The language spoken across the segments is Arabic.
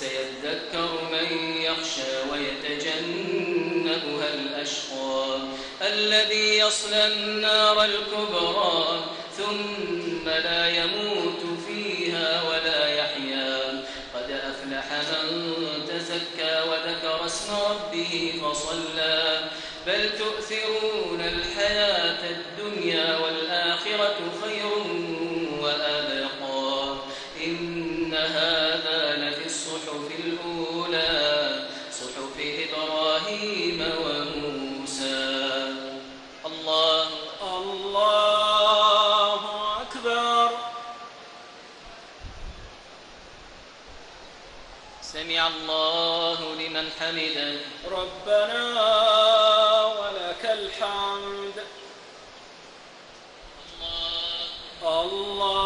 سيذكر من يخشى ويتجنبها الأشقى الذي يصلى النار الكبرى ثم لا يموت فيها ولا يحيا قد أفلح من تزكى وذكر اسم ربه فصلى بل تؤثرون الحياة لمن حمده. ربنا ولك الحمد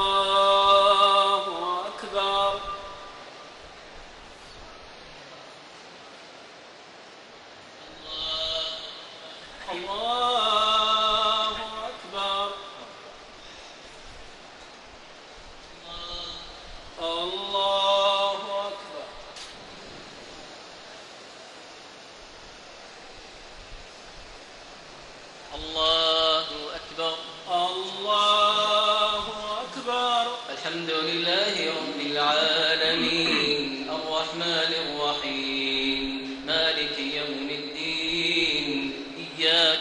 الله أكبر الله أكبر الله أكبر الله أكبر الله أكبر الحمد لله رب العالمين الرحمن الرحيم مالك يوم الدين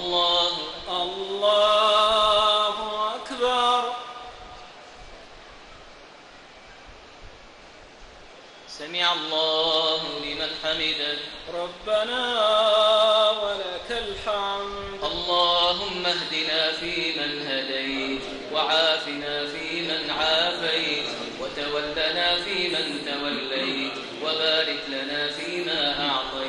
الله الله أكبر. سمع الله لمن حمده. ربنا ولك الحمد. اللهم اهدنا فيمن هديت وعافنا فيمن عافيت وتولنا فيمن توليت وبارك لنا فيما أعطيت.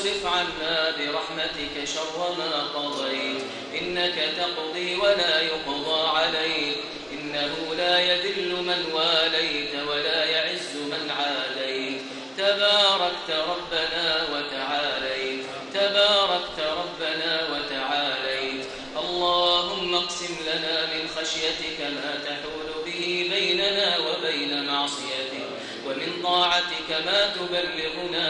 واصرف عنا برحمتك شر ما قضيت. إنك تقضي ولا يقضى عليك. إنه لا يذل من واليت ولا يعز من عاديت. تباركت ربنا وتعاليت. تباركت ربنا وتعاليت. اللهم اقسم لنا من خشيتك ما تحول به بيننا وبين معصيتك. ومن طاعتك ما تبلغنا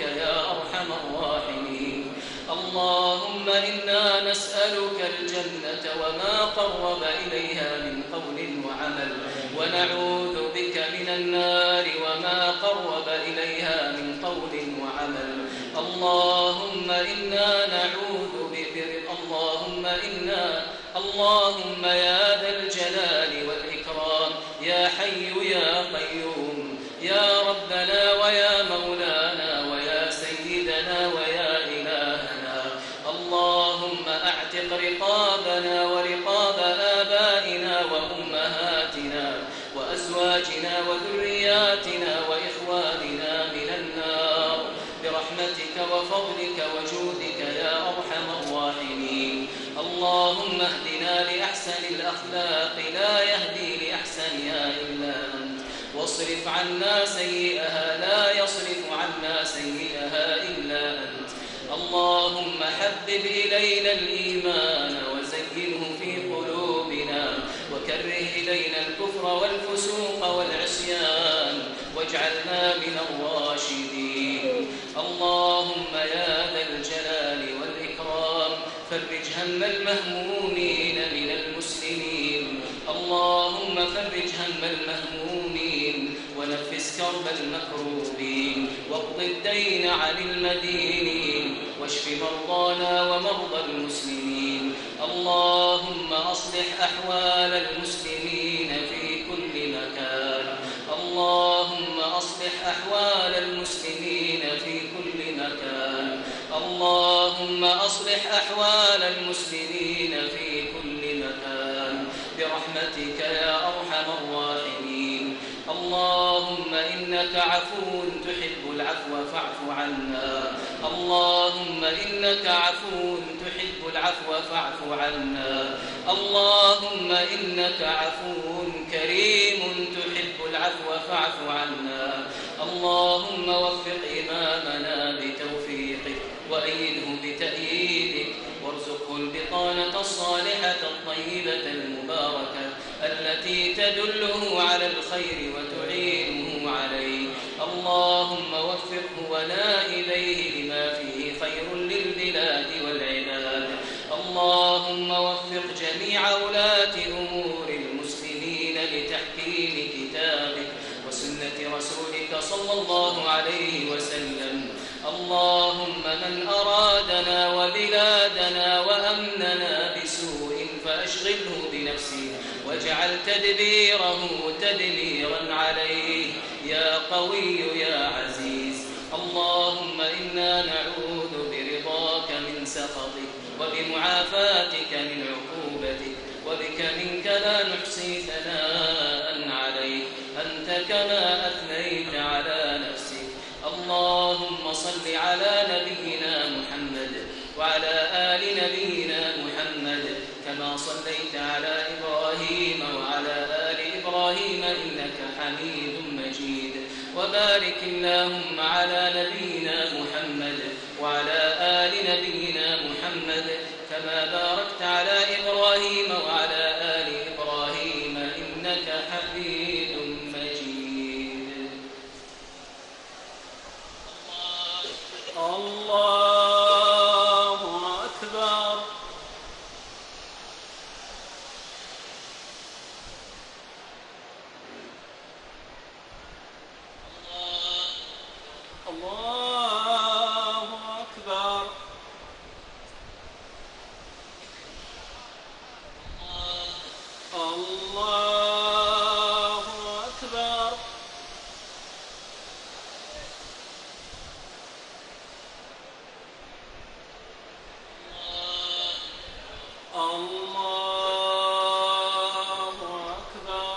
يا أرحم الراحمين. اللهم إنا نسألك الجنة وما قرب إليها من قول وعمل ونعوذ بك من النار وما قرب إليها من قول وعمل. اللهم إنا نعوذ بك اللهم إنا اللهم يا لأحسن الأخلاق لا يهدي لأحسنها إلا أنت واصرف عنا سيئها لا يصرف عنا سيئها إلا أنت. اللهم حبب إلينا الإيمان وزينه في قلوبنا وكره إلينا الكفر والفسوق والعصيان واجعلنا من الراشدين. اللهم يا ذا الجلال والإكرام فرج هم المهمومين. اللهم فرج هم المهمومين ونفس كرب المكروبين واقض الدين عن المدينين واشف مرضانا ومرضى المسلمين اللهم أصلح أحوال المسلمين في كل مكان اللهم أصلح أحوال المسلمين في كل مكان اللهم أصلح أحوال المسلمين في برحمتك يا أرحم الراحمين. اللهم إنك عفو تحب العفو فاعف عنا. اللهم إنك عفو تحب العفو فاعف عنا. اللهم إنك عفو كريم تحب العفو فاعف عنا. اللهم وفق إمامنا بتوفيقك وأيده البطانة الصالحة الطيبة المباركة التي تدله على الخير وتعينه عليه. اللهم وفقه ونائبيه لما فيه خير للبلاد والعباد. اللهم وفق جميع ولاة أمور المسلمين لتحكيم كتابك وسنة رسولك صلى الله عليه وسلم. اللهم من أرادنا وبلادنا تدبيره تدميرا عليه. يا قوي يا عزيز اللهم إنا نعوذ برضاك من سخطك وبمعافاتك من عقوبتك وبك منك لا نحصي ثناء عليك. أنت كما أثنيت على نفسك. اللهم صل على نبينا محمد وعلى آل نبينا محمد كما صليت على حميد مجيد. وبارك اللهم على نبينا محمد وعلى آل نبينا محمد كما باركت على إبراهيم وعلى آل إبراهيم إنك حميد مجيد الله أكبر الله أكبر الله أكبر الله أكبر